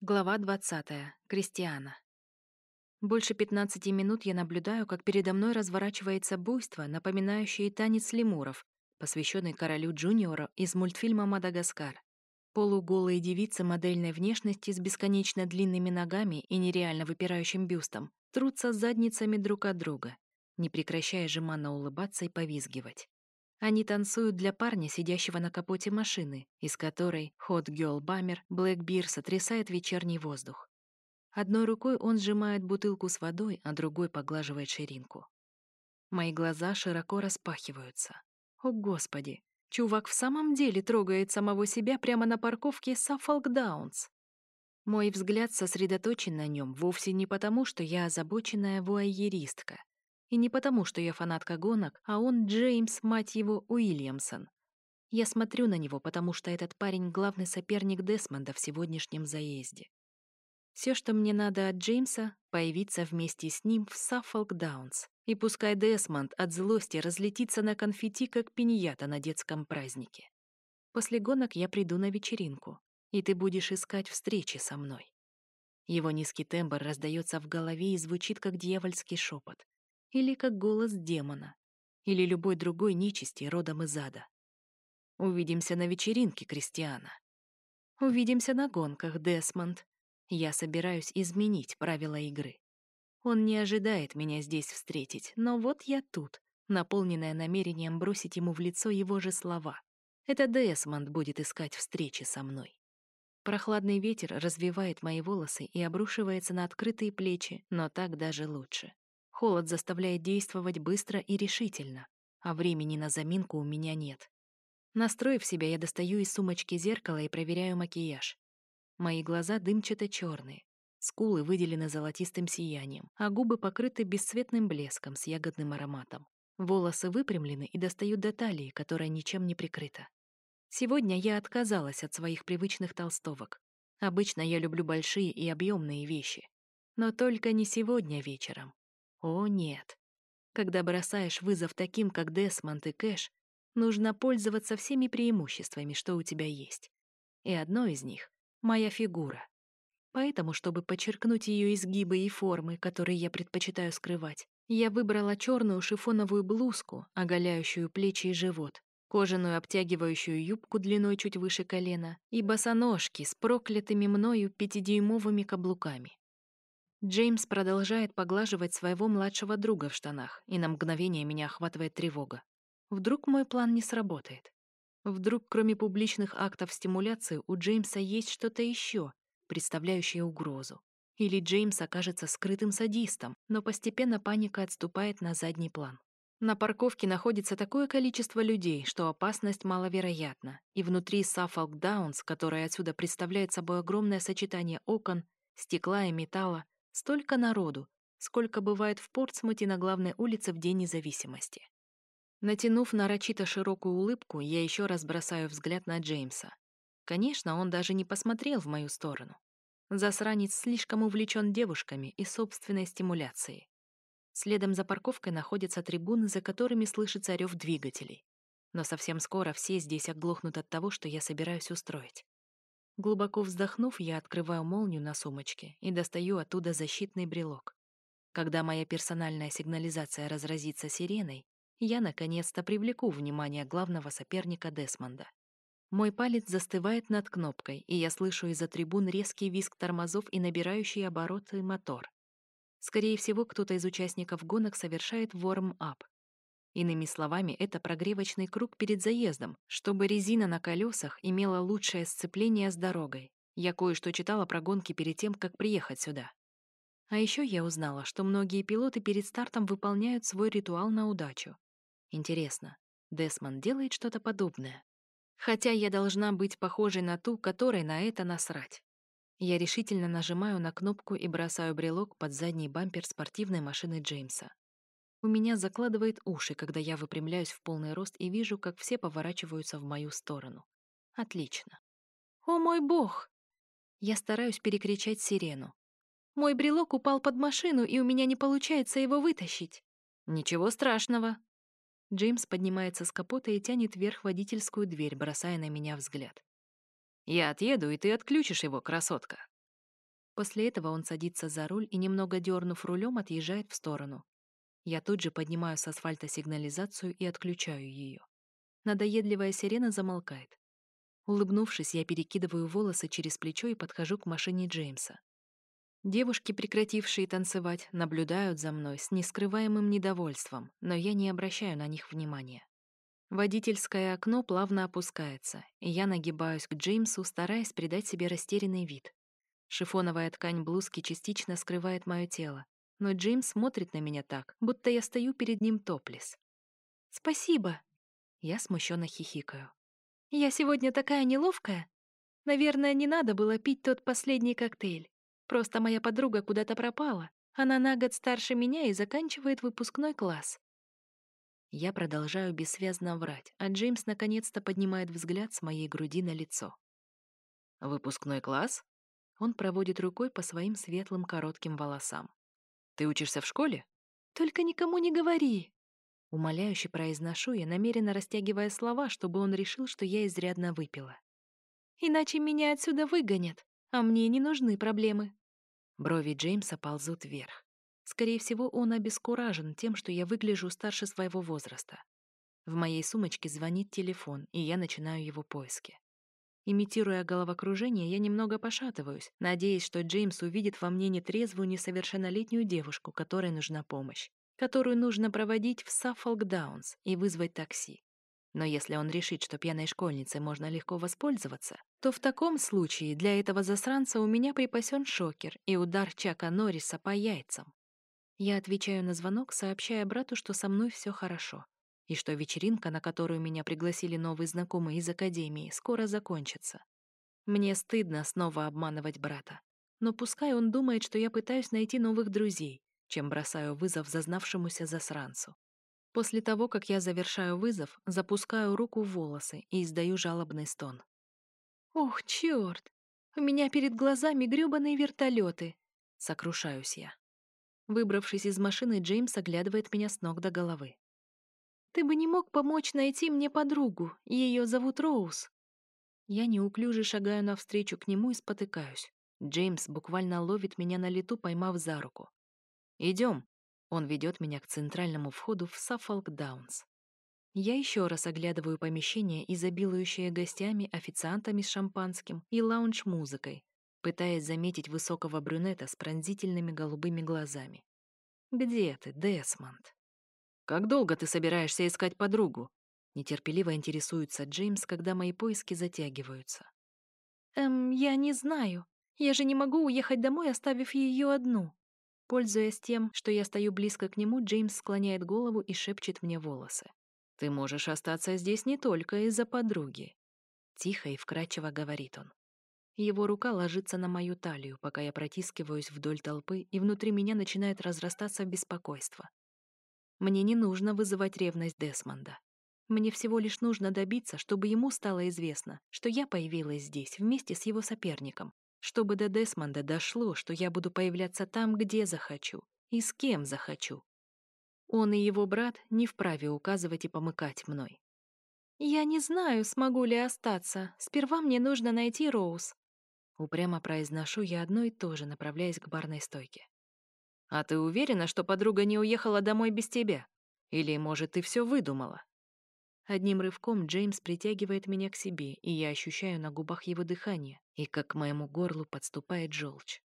Глава 20. Кристиана. Больше 15 минут я наблюдаю, как передо мной разворачивается буйство, напоминающее танец лемуров, посвященный королю Джуниора из мультфильма «Мадагаскар». Полуголые девицы модельной внешности с бесконечно длинными ногами и нереально выпирающим бюстом трутся задницами друг от друга, не прекращая жеманно улыбаться и повизгивать. Они танцуют для парня, сидящего на капоте машины, из которой Hot Girl Bummer Black Beer сотрясает вечерний воздух. Одной рукой он сжимает бутылку с водой, а другой поглаживает ширинку. Мои глаза широко распахиваются. О, Господи! Чувак в самом деле трогает самого себя прямо на парковке Suffolk Downs. Мой взгляд сосредоточен на нем вовсе не потому, что я озабоченная вуайеристка, и не потому, что я фанатка гонок, а он Джеймс, мать его, Уильямсон. Я смотрю на него, потому что этот парень — главный соперник Десмонда в сегодняшнем заезде. Все, что мне надо от Джеймса, появиться вместе с ним в Саффолк Даунс. И пускай Десмонд от злости разлетится на конфетти, как пиньята на детском празднике. После гонок я приду на вечеринку, и ты будешь искать встречи со мной. Его низкий тембр раздается в голове и звучит, как дьявольский шепот или как голос демона, или любой другой нечисти родом из ада. Увидимся на вечеринке, Кристиана. Увидимся на гонках, Десмонд. Я собираюсь изменить правила игры. Он не ожидает меня здесь встретить, но вот я тут, наполненная намерением бросить ему в лицо его же слова. Это Десмонд будет искать встречи со мной. Прохладный ветер развивает мои волосы и обрушивается на открытые плечи, но так даже лучше. Холод заставляет действовать быстро и решительно, а времени на заминку у меня нет. Настроив себя, я достаю из сумочки зеркало и проверяю макияж. Мои глаза дымчато-черные, скулы выделены золотистым сиянием, а губы покрыты бесцветным блеском с ягодным ароматом. Волосы выпрямлены и достают до талии, которая ничем не прикрыта. Сегодня я отказалась от своих привычных толстовок. Обычно я люблю большие и объемные вещи. Но только не сегодня вечером. О, нет. Когда бросаешь вызов таким, как Десмонд и Кэш, нужно пользоваться всеми преимуществами, что у тебя есть. И одно из них — моя фигура. Поэтому, чтобы подчеркнуть ее изгибы и формы, которые я предпочитаю скрывать, я выбрала черную шифоновую блузку, оголяющую плечи и живот, кожаную обтягивающую юбку длиной чуть выше колена и босоножки с проклятыми мною пятидюймовыми каблуками. Джеймс продолжает поглаживать своего младшего друга в штанах, и на мгновение меня охватывает тревога. Вдруг мой план не сработает? Вдруг, кроме публичных актов стимуляции, у Джеймса есть что-то еще, представляющее угрозу? Или Джеймс окажется скрытым садистом, но постепенно паника отступает на задний план. На парковке находится такое количество людей, что опасность маловероятна, и внутри Саффолк Даунс, которое отсюда представляет собой огромное сочетание окон, стекла и металла, Столько народу, сколько бывает в Портсмуте на главной улице в День независимости. Натянув нарочито широкую улыбку, я еще раз бросаю взгляд на Джеймса. Конечно, он даже не посмотрел в мою сторону. Засранец слишком увлечен девушками и собственной стимуляцией. Следом за парковкой находятся трибуны, за которыми слышится рев двигателей. Но совсем скоро все здесь оглохнут от того, что я собираюсь устроить. Глубоко вздохнув, я открываю молнию на сумочке и достаю оттуда защитный брелок. Когда моя персональная сигнализация разразится сиреной, я наконец-то привлеку внимание главного соперника Десмонда. Мой палец застывает над кнопкой, и я слышу из-за трибун резкий визг тормозов и набирающий обороты мотор. Скорее всего, кто-то из участников гонок совершает ворм-ап, Иными словами, это прогревочный круг перед заездом, чтобы резина на колесах имела лучшее сцепление с дорогой. Я кое-что читала про гонки перед тем, как приехать сюда. А еще я узнала, что многие пилоты перед стартом выполняют свой ритуал на удачу. Интересно, Десмон делает что-то подобное? Хотя я должна быть похожей на ту, которой на это насрать. Я решительно нажимаю на кнопку и бросаю брелок под задний бампер спортивной машины Джеймса. У меня закладывает уши, когда я выпрямляюсь в полный рост и вижу, как все поворачиваются в мою сторону. Отлично. «О мой бог!» Я стараюсь перекричать сирену. «Мой брелок упал под машину, и у меня не получается его вытащить». «Ничего страшного». Джеймс поднимается с капота и тянет вверх водительскую дверь, бросая на меня взгляд. «Я отъеду, и ты отключишь его, красотка». После этого он садится за руль и, немного дернув рулем, отъезжает в сторону. Я тут же поднимаю с асфальта сигнализацию и отключаю ее. Надоедливая сирена замолкает. Улыбнувшись, я перекидываю волосы через плечо и подхожу к машине Джеймса. Девушки, прекратившие танцевать, наблюдают за мной с нескрываемым недовольством, но я не обращаю на них внимания. Водительское окно плавно опускается, и я нагибаюсь к Джеймсу, стараясь придать себе растерянный вид. Шифоновая ткань блузки частично скрывает мое тело, но Джеймс смотрит на меня так, будто я стою перед ним топлес. «Спасибо!» Я смущенно хихикаю. «Я сегодня такая неловкая. Наверное, не надо было пить тот последний коктейль. Просто моя подруга куда-то пропала. Она на год старше меня и заканчивает выпускной класс». Я продолжаю бессвязно врать, а Джеймс наконец-то поднимает взгляд с моей груди на лицо. «Выпускной класс?» Он проводит рукой по своим светлым коротким волосам. «Ты учишься в школе?» «Только никому не говори!» Умоляюще произношу я, намеренно растягивая слова, чтобы он решил, что я изрядно выпила. «Иначе меня отсюда выгонят, а мне не нужны проблемы». Брови Джеймса ползут вверх. Скорее всего, он обескуражен тем, что я выгляжу старше своего возраста. В моей сумочке звонит телефон, и я начинаю его поиски. Имитируя головокружение, я немного пошатываюсь, надеясь, что Джеймс увидит во мне нетрезвую несовершеннолетнюю девушку, которой нужна помощь, которую нужно проводить в Саффолк Даунс и вызвать такси. Но если он решит, что пьяной школьницей можно легко воспользоваться, то в таком случае для этого засранца у меня припасен шокер и удар Чака Норриса по яйцам. Я отвечаю на звонок, сообщая брату, что со мной все хорошо и что вечеринка, на которую меня пригласили новые знакомые из академии, скоро закончится. Мне стыдно снова обманывать брата. Но пускай он думает, что я пытаюсь найти новых друзей, чем бросаю вызов зазнавшемуся засранцу. После того, как я завершаю вызов, запускаю руку в волосы и издаю жалобный стон. «Ох, чёрт! У меня перед глазами грёбаные вертолеты!» Сокрушаюсь я. Выбравшись из машины, Джеймс оглядывает меня с ног до головы. Ты бы не мог помочь найти мне подругу. Ее зовут Роуз». Я неуклюже шагаю навстречу к нему и спотыкаюсь. Джеймс буквально ловит меня на лету, поймав за руку. Идем. Он ведет меня к центральному входу в Саффолк Даунс. Я еще раз оглядываю помещение, изобилующее гостями, официантами с шампанским и лаунж-музыкой, пытаясь заметить высокого брюнета с пронзительными голубыми глазами. «Где ты, Десмонд?» «Как долго ты собираешься искать подругу?» Нетерпеливо интересуется Джеймс, когда мои поиски затягиваются. «Эм, я не знаю. Я же не могу уехать домой, оставив ее одну». Пользуясь тем, что я стою близко к нему, Джеймс склоняет голову и шепчет мне волосы. «Ты можешь остаться здесь не только из-за подруги», — тихо и вкрадчиво говорит он. Его рука ложится на мою талию, пока я протискиваюсь вдоль толпы, и внутри меня начинает разрастаться беспокойство. Мне не нужно вызывать ревность Десмонда. Мне всего лишь нужно добиться, чтобы ему стало известно, что я появилась здесь вместе с его соперником, чтобы до Десмонда дошло, что я буду появляться там, где захочу и с кем захочу. Он и его брат не вправе указывать и помыкать мной. «Я не знаю, смогу ли остаться. Сперва мне нужно найти Роуз». Упрямо произношу я одно и то же, направляясь к барной стойке. А ты уверена, что подруга не уехала домой без тебя? Или, может, ты все выдумала? Одним рывком Джеймс притягивает меня к себе, и я ощущаю на губах его дыхание, и как к моему горлу подступает желчь.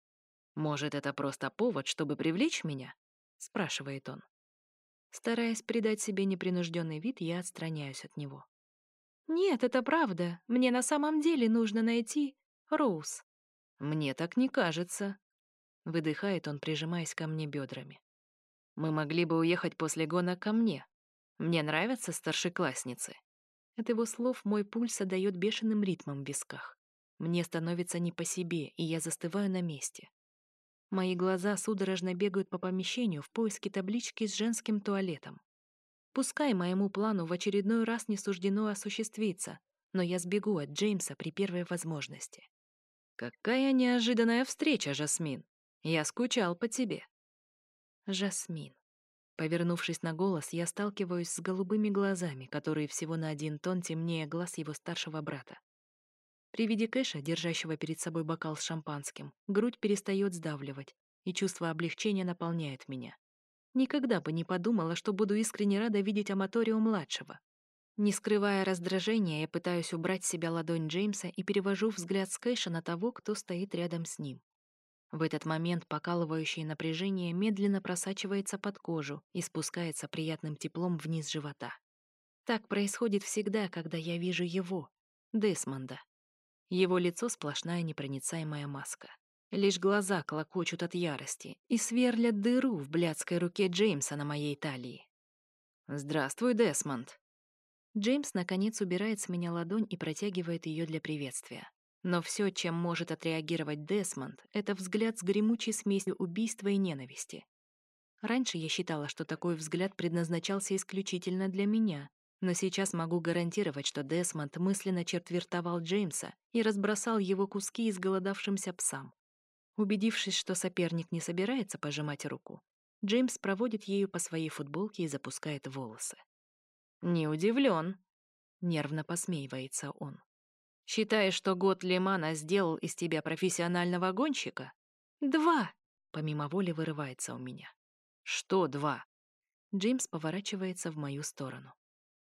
«Может, это просто повод, чтобы привлечь меня?» — спрашивает он. Стараясь придать себе непринужденный вид, я отстраняюсь от него. «Нет, это правда. Мне на самом деле нужно найти Роуз». «Мне так не кажется», Выдыхает он, прижимаясь ко мне бедрами. Мы могли бы уехать после гона ко мне. Мне нравятся старшеклассницы. От его слов мой пульс отдает бешеным ритмом в висках. Мне становится не по себе, и я застываю на месте. Мои глаза судорожно бегают по помещению в поиске таблички с женским туалетом. Пускай моему плану в очередной раз не суждено осуществиться, но я сбегу от Джеймса при первой возможности. «Какая неожиданная встреча, Жасмин!» Я скучал по тебе. Жасмин. Повернувшись на голос, я сталкиваюсь с голубыми глазами, которые всего на один тон темнее глаз его старшего брата. При виде Кэша, держащего перед собой бокал с шампанским, грудь перестает сдавливать, и чувство облегчения наполняет меня. Никогда бы не подумала, что буду искренне рада видеть Аматорио-младшего. Не скрывая раздражения, я пытаюсь убрать с себя ладонь Джеймса и перевожу взгляд с Кэша на того, кто стоит рядом с ним. В этот момент покалывающее напряжение медленно просачивается под кожу и спускается приятным теплом вниз живота. Так происходит всегда, когда я вижу его, Десмонда. Его лицо сплошная непроницаемая маска. Лишь глаза клокочут от ярости и сверлят дыру в блядской руке Джеймса на моей талии. «Здравствуй, Десмонд», Джеймс, наконец, убирает с меня ладонь и протягивает ее для приветствия. Но все, чем может отреагировать Десмонд, это взгляд с гремучей смесью убийства и ненависти. Раньше я считала, что такой взгляд предназначался исключительно для меня, но сейчас могу гарантировать, что Десмонд мысленно четвертовал Джеймса и разбросал его куски изголодавшимся псам. Убедившись, что соперник не собирается пожимать руку, Джеймс проводит ею по своей футболке и запускает волосы. «Не удивлен», — нервно посмеивается он. «Считаешь, что год Лимана сделал из тебя профессионального гонщика?» «Два!» — помимо воли вырывается у меня. «Что два?» Джеймс поворачивается в мою сторону.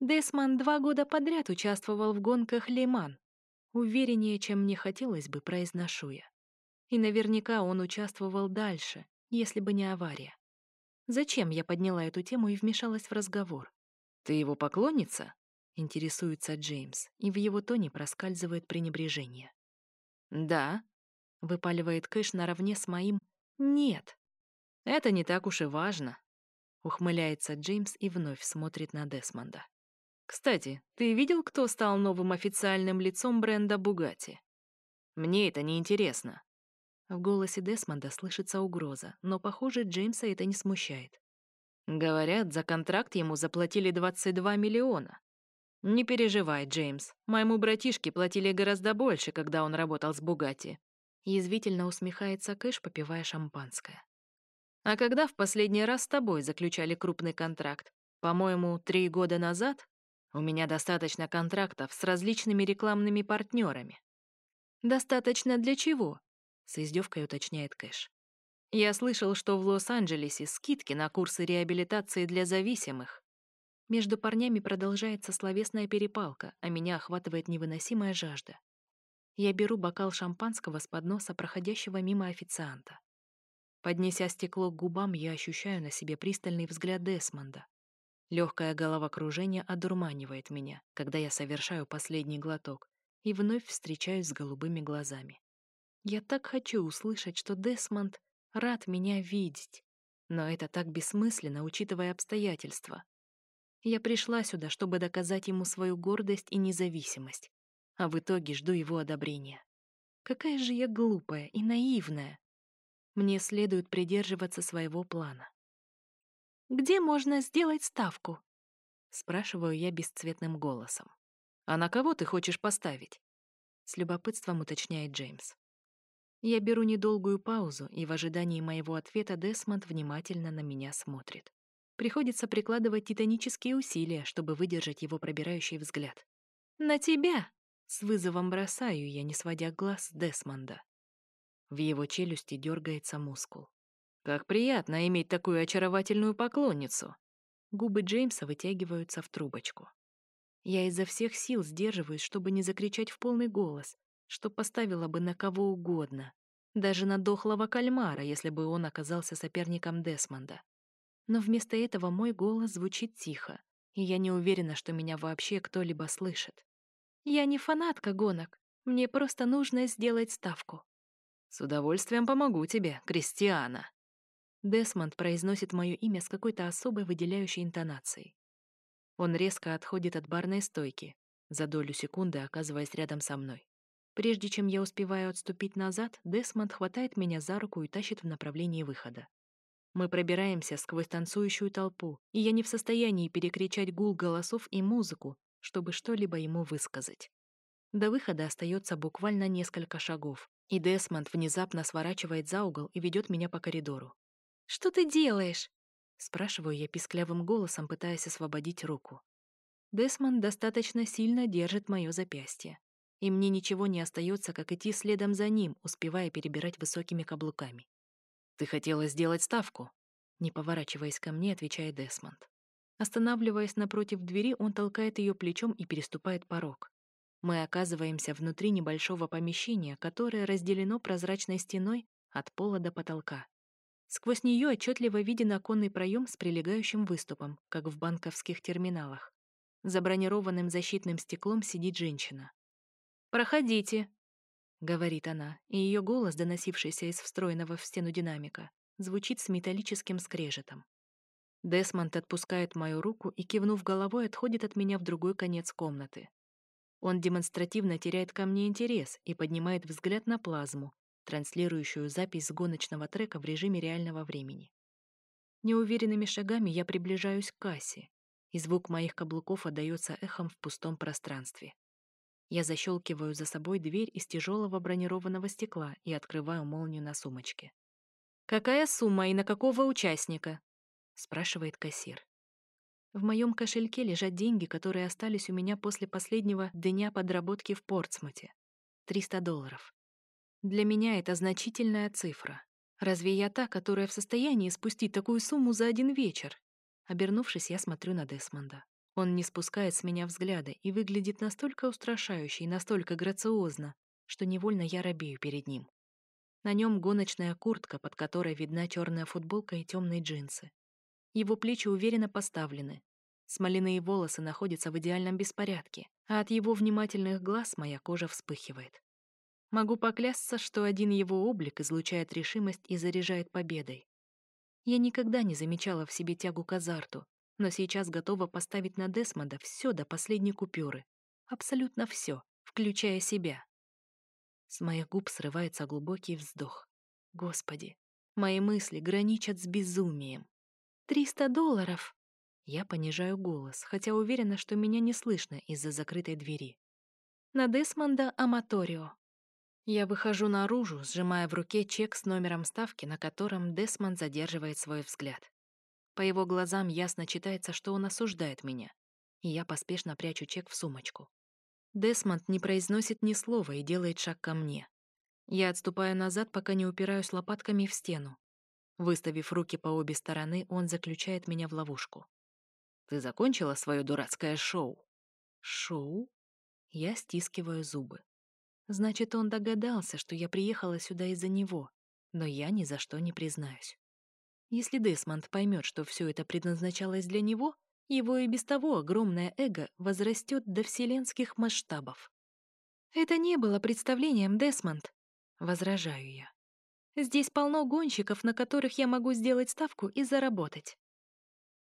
Десман два года подряд участвовал в гонках Лиман. Увереннее, чем мне хотелось бы, произношу я. И наверняка он участвовал дальше, если бы не авария. Зачем я подняла эту тему и вмешалась в разговор? «Ты его поклонница?» — интересуется Джеймс, и в его тоне проскальзывает пренебрежение. «Да», — выпаливает Кэш наравне с моим «нет». «Это не так уж и важно», — ухмыляется Джеймс и вновь смотрит на Десмонда. «Кстати, ты видел, кто стал новым официальным лицом бренда Бугати? Мне это не интересно». В голосе Десмонда слышится угроза, но, похоже, Джеймса это не смущает. Говорят, за контракт ему заплатили 22 миллиона. Не переживай, Джеймс. Моему братишке платили гораздо больше, когда он работал с Бугати. Язвительно усмехается Кэш, попивая шампанское. А когда в последний раз с тобой заключали крупный контракт? По-моему, три года назад? У меня достаточно контрактов с различными рекламными партнерами. Достаточно для чего? С издевкой уточняет Кэш. Я слышал, что в Лос-Анджелесе скидки на курсы реабилитации для зависимых. Между парнями продолжается словесная перепалка, а меня охватывает невыносимая жажда. Я беру бокал шампанского с подноса проходящего мимо официанта. Поднеся стекло к губам, я ощущаю на себе пристальный взгляд Десмонда. Легкое головокружение одурманивает меня, когда я совершаю последний глоток и вновь встречаюсь с голубыми глазами. Я так хочу услышать, что Десмонд рад меня видеть. Но это так бессмысленно, учитывая обстоятельства. Я пришла сюда, чтобы доказать ему свою гордость и независимость, а в итоге жду его одобрения. Какая же я глупая и наивная. Мне следует придерживаться своего плана. «Где можно сделать ставку?» Спрашиваю я бесцветным голосом. «А на кого ты хочешь поставить?» С любопытством уточняет Джеймс. Я беру недолгую паузу, и в ожидании моего ответа Десмонд внимательно на меня смотрит. Приходится прикладывать титанические усилия, чтобы выдержать его пробирающий взгляд. «На тебя!» — с вызовом бросаю я, не сводя глаз Десмонда. В его челюсти дергается мускул. «Как приятно иметь такую очаровательную поклонницу!» Губы Джеймса вытягиваются в трубочку. Я изо всех сил сдерживаюсь, чтобы не закричать в полный голос, что поставила бы на кого угодно, даже на дохлого кальмара, если бы он оказался соперником Десмонда. Но вместо этого мой голос звучит тихо, и я не уверена, что меня вообще кто-либо слышит. Я не фанатка гонок, мне просто нужно сделать ставку. С удовольствием помогу тебе, Кристиана. Десмонд произносит мое имя с какой-то особой выделяющей интонацией. Он резко отходит от барной стойки, за долю секунды оказываясь рядом со мной. Прежде чем я успеваю отступить назад, Десмонд хватает меня за руку и тащит в направлении выхода. Мы пробираемся сквозь танцующую толпу, и я не в состоянии перекричать гул голосов и музыку, чтобы что-либо ему высказать. До выхода остается буквально несколько шагов, и Десмонд внезапно сворачивает за угол и ведет меня по коридору. «Что ты делаешь?» Спрашиваю я писклявым голосом, пытаясь освободить руку. Десмонд достаточно сильно держит мое запястье. и мне ничего не остается, как идти следом за ним, успевая перебирать высокими каблуками. «Ты хотела сделать ставку?» Не поворачиваясь ко мне, отвечает Десмонд. Останавливаясь напротив двери, он толкает ее плечом и переступает порог. Мы оказываемся внутри небольшого помещения, которое разделено прозрачной стеной от пола до потолка. Сквозь нее отчетливо виден оконный проем с прилегающим выступом, как в банковских терминалах. За бронированным защитным стеклом сидит женщина. «Проходите», — говорит она, и ее голос, доносившийся из встроенного в стену динамика, звучит с металлическим скрежетом. Десмонд отпускает мою руку и, кивнув головой, отходит от меня в другой конец комнаты. Он демонстративно теряет ко мне интерес и поднимает взгляд на плазму, транслирующую запись с гоночного трека в режиме реального времени. Неуверенными шагами я приближаюсь к кассе, и звук моих каблуков отдаётся эхом в пустом пространстве. Я защелкиваю за собой дверь из тяжелого бронированного стекла и открываю молнию на сумочке. «Какая сумма и на какого участника?» — спрашивает кассир. В моем кошельке лежат деньги, которые остались у меня после последнего дня подработки в Портсмуте. 300 долларов. Для меня это значительная цифра. Разве я та, которая в состоянии спустить такую сумму за один вечер? Обернувшись, я смотрю на Десмонда. Он не спускает с меня взгляда и выглядит настолько устрашающе и настолько грациозно, что невольно я робею перед ним. На нем гоночная куртка, под которой видна черная футболка и темные джинсы. Его плечи уверенно поставлены. Смоляные волосы находятся в идеальном беспорядке, а от его внимательных глаз моя кожа вспыхивает. Могу поклясться, что один его облик излучает решимость и заряжает победой. Я никогда не замечала в себе тягу к азарту, но сейчас готова поставить на Десмонда все до последней купюры. Абсолютно все, включая себя. С моих губ срывается глубокий вздох. Господи, мои мысли граничат с безумием. «Триста долларов!» Я понижаю голос, хотя уверена, что меня не слышно из-за закрытой двери. «На Десмонда Аматорио». Я выхожу наружу, сжимая в руке чек с номером ставки, на котором Десмонд задерживает свой взгляд. По его глазам ясно читается, что он осуждает меня, и я поспешно прячу чек в сумочку. Десмонд не произносит ни слова и делает шаг ко мне. Я отступаю назад, пока не упираюсь лопатками в стену. Выставив руки по обе стороны, он заключает меня в ловушку. «Ты закончила свое дурацкое шоу?» «Шоу?» Я стискиваю зубы. Значит, он догадался, что я приехала сюда из-за него, но я ни за что не признаюсь. Если Десмонд поймет, что все это предназначалось для него, его и без того огромное эго возрастет до вселенских масштабов. «Это не было представлением, Десмонд», — возражаю я. «Здесь полно гонщиков, на которых я могу сделать ставку и заработать».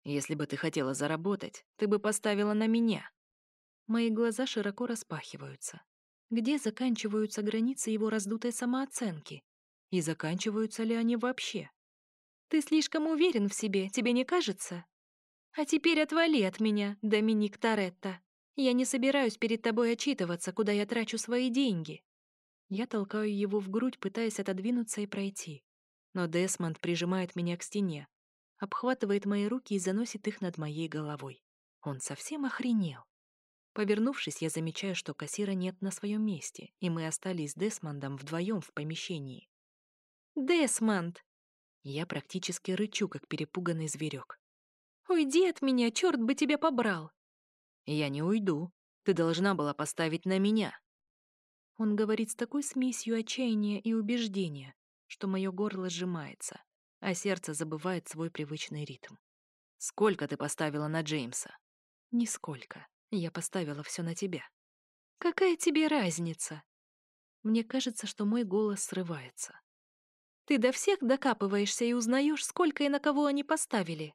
«Если бы ты хотела заработать, ты бы поставила на меня». Мои глаза широко распахиваются. Где заканчиваются границы его раздутой самооценки? И заканчиваются ли они вообще? «Ты слишком уверен в себе, тебе не кажется?» А теперь отвали от меня, Доминик Торетто. Я не собираюсь перед тобой отчитываться, куда я трачу свои деньги. Я толкаю его в грудь, пытаясь отодвинуться и пройти. Но Десмонд прижимает меня к стене, обхватывает мои руки и заносит их над моей головой. Он совсем охренел. Повернувшись, я замечаю, что кассира нет на своем месте, и мы остались с Десмондом вдвоем в помещении. «Десмонд!» Я практически рычу, как перепуганный зверек. Уйди от меня, черт бы тебя побрал!» «Я не уйду. Ты должна была поставить на меня». Он говорит с такой смесью отчаяния и убеждения, что мое горло сжимается, а сердце забывает свой привычный ритм. «Сколько ты поставила на Джеймса?» «Нисколько. Я поставила все на тебя». «Какая тебе разница?» Мне кажется, что мой голос срывается. «Ты до всех докапываешься и узнаешь, сколько и на кого они поставили».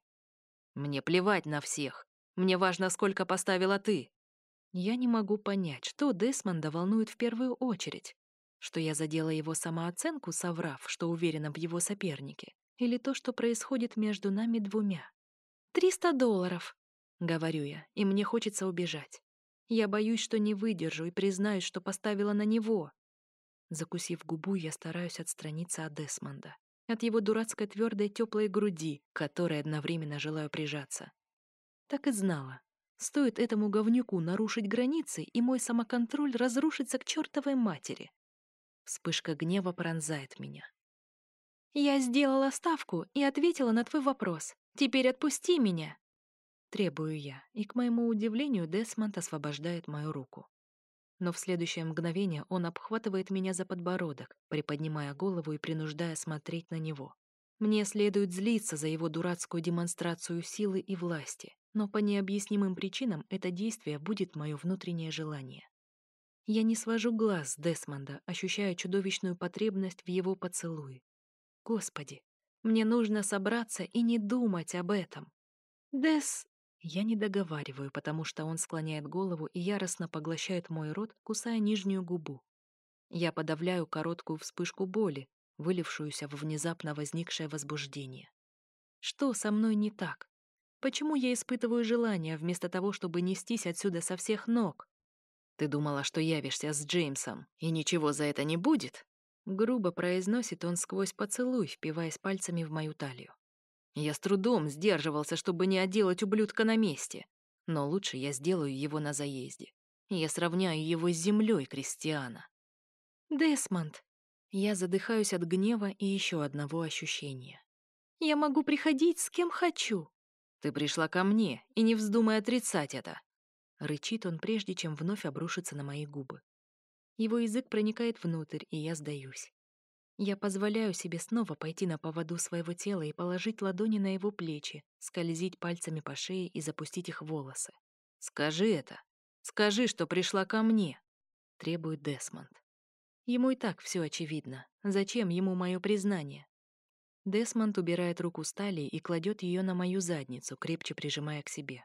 Мне плевать на всех. Мне важно, сколько поставила ты. Я не могу понять, что Десмонда волнует в первую очередь. Что я задела его самооценку, соврав, что уверена в его сопернике, или то, что происходит между нами двумя. «Триста долларов», — говорю я, и мне хочется убежать. Я боюсь, что не выдержу и признаюсь, что поставила на него. Закусив губу, я стараюсь отстраниться от Десмонда от его дурацкой твердой теплой груди, к которой одновременно желаю прижаться. Так и знала. Стоит этому говнюку нарушить границы, и мой самоконтроль разрушится к чертовой матери. Вспышка гнева пронзает меня. «Я сделала ставку и ответила на твой вопрос. Теперь отпусти меня!» Требую я, и, к моему удивлению, Десмонд освобождает мою руку. Но в следующее мгновение он обхватывает меня за подбородок, приподнимая голову и принуждая смотреть на него. Мне следует злиться за его дурацкую демонстрацию силы и власти, но по необъяснимым причинам это действие будет мое внутреннее желание. Я не свожу глаз с Десмонда, ощущая чудовищную потребность в его поцелуе. Господи, мне нужно собраться и не думать об этом. Дес... Я не договариваю, потому что он склоняет голову и яростно поглощает мой рот, кусая нижнюю губу. Я подавляю короткую вспышку боли, вылившуюся в внезапно возникшее возбуждение. Что со мной не так? Почему я испытываю желание, вместо того, чтобы нестись отсюда со всех ног? Ты думала, что явишься с Джеймсом, и ничего за это не будет? Грубо произносит он сквозь поцелуй, впиваясь пальцами в мою талию. Я с трудом сдерживался, чтобы не отделать ублюдка на месте. Но лучше я сделаю его на заезде. Я сравняю его с землей Кристиана. Десмонд. Я задыхаюсь от гнева и еще одного ощущения. Я могу приходить с кем хочу. Ты пришла ко мне, и не вздумай отрицать это. Рычит он, прежде чем вновь обрушиться на мои губы. Его язык проникает внутрь, и я сдаюсь. Я позволяю себе снова пойти на поводу своего тела и положить ладони на его плечи, скользить пальцами по шее и запустить их в волосы. «Скажи это! Скажи, что пришла ко мне!» — требует Десмонд. Ему и так все очевидно. Зачем ему мое признание? Десмонд убирает руку с и кладет ее на мою задницу, крепче прижимая к себе.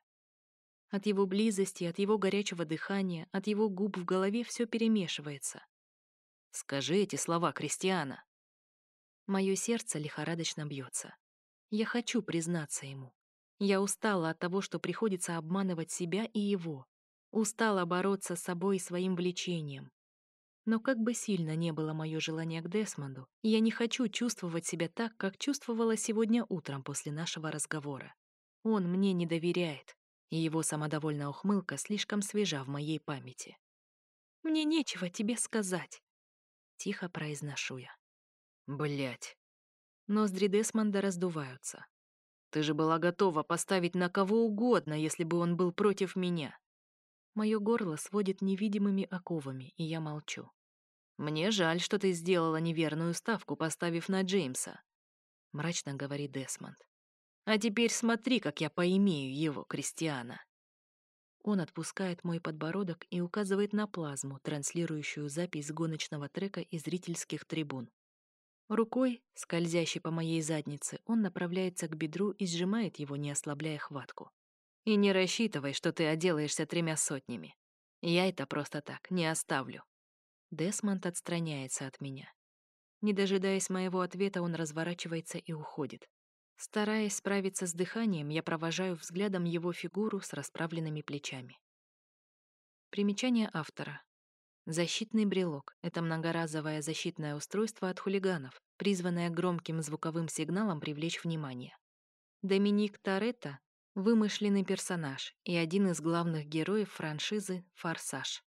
От его близости, от его горячего дыхания, от его губ в голове все перемешивается. Скажи эти слова, Кристиана. Мое сердце лихорадочно бьется. Я хочу признаться ему. Я устала от того, что приходится обманывать себя и его. Устала бороться с собой и своим влечением. Но как бы сильно не было мое желание к Десмонду, я не хочу чувствовать себя так, как чувствовала сегодня утром после нашего разговора. Он мне не доверяет, и его самодовольная ухмылка слишком свежа в моей памяти. «Мне нечего тебе сказать», Тихо произношу я. Блять. Ноздри Десмонда раздуваются. Ты же была готова поставить на кого угодно, если бы он был против меня. Мое горло сводит невидимыми оковами, и я молчу. Мне жаль, что ты сделала неверную ставку, поставив на Джеймса, мрачно говорит Десмонд. А теперь смотри, как я поимею его, Кристиана. Он отпускает мой подбородок и указывает на плазму, транслирующую запись гоночного трека из зрительских трибун. Рукой, скользящей по моей заднице, он направляется к бедру и сжимает его, не ослабляя хватку. «И не рассчитывай, что ты отделаешься тремя сотнями. Я это просто так не оставлю». Десмонд отстраняется от меня. Не дожидаясь моего ответа, он разворачивается и уходит. Стараясь справиться с дыханием, я провожаю взглядом его фигуру с расправленными плечами. Примечание автора. Защитный брелок — это многоразовое защитное устройство от хулиганов, призванное громким звуковым сигналом привлечь внимание. Доминик Торетто — вымышленный персонаж и один из главных героев франшизы «Форсаж».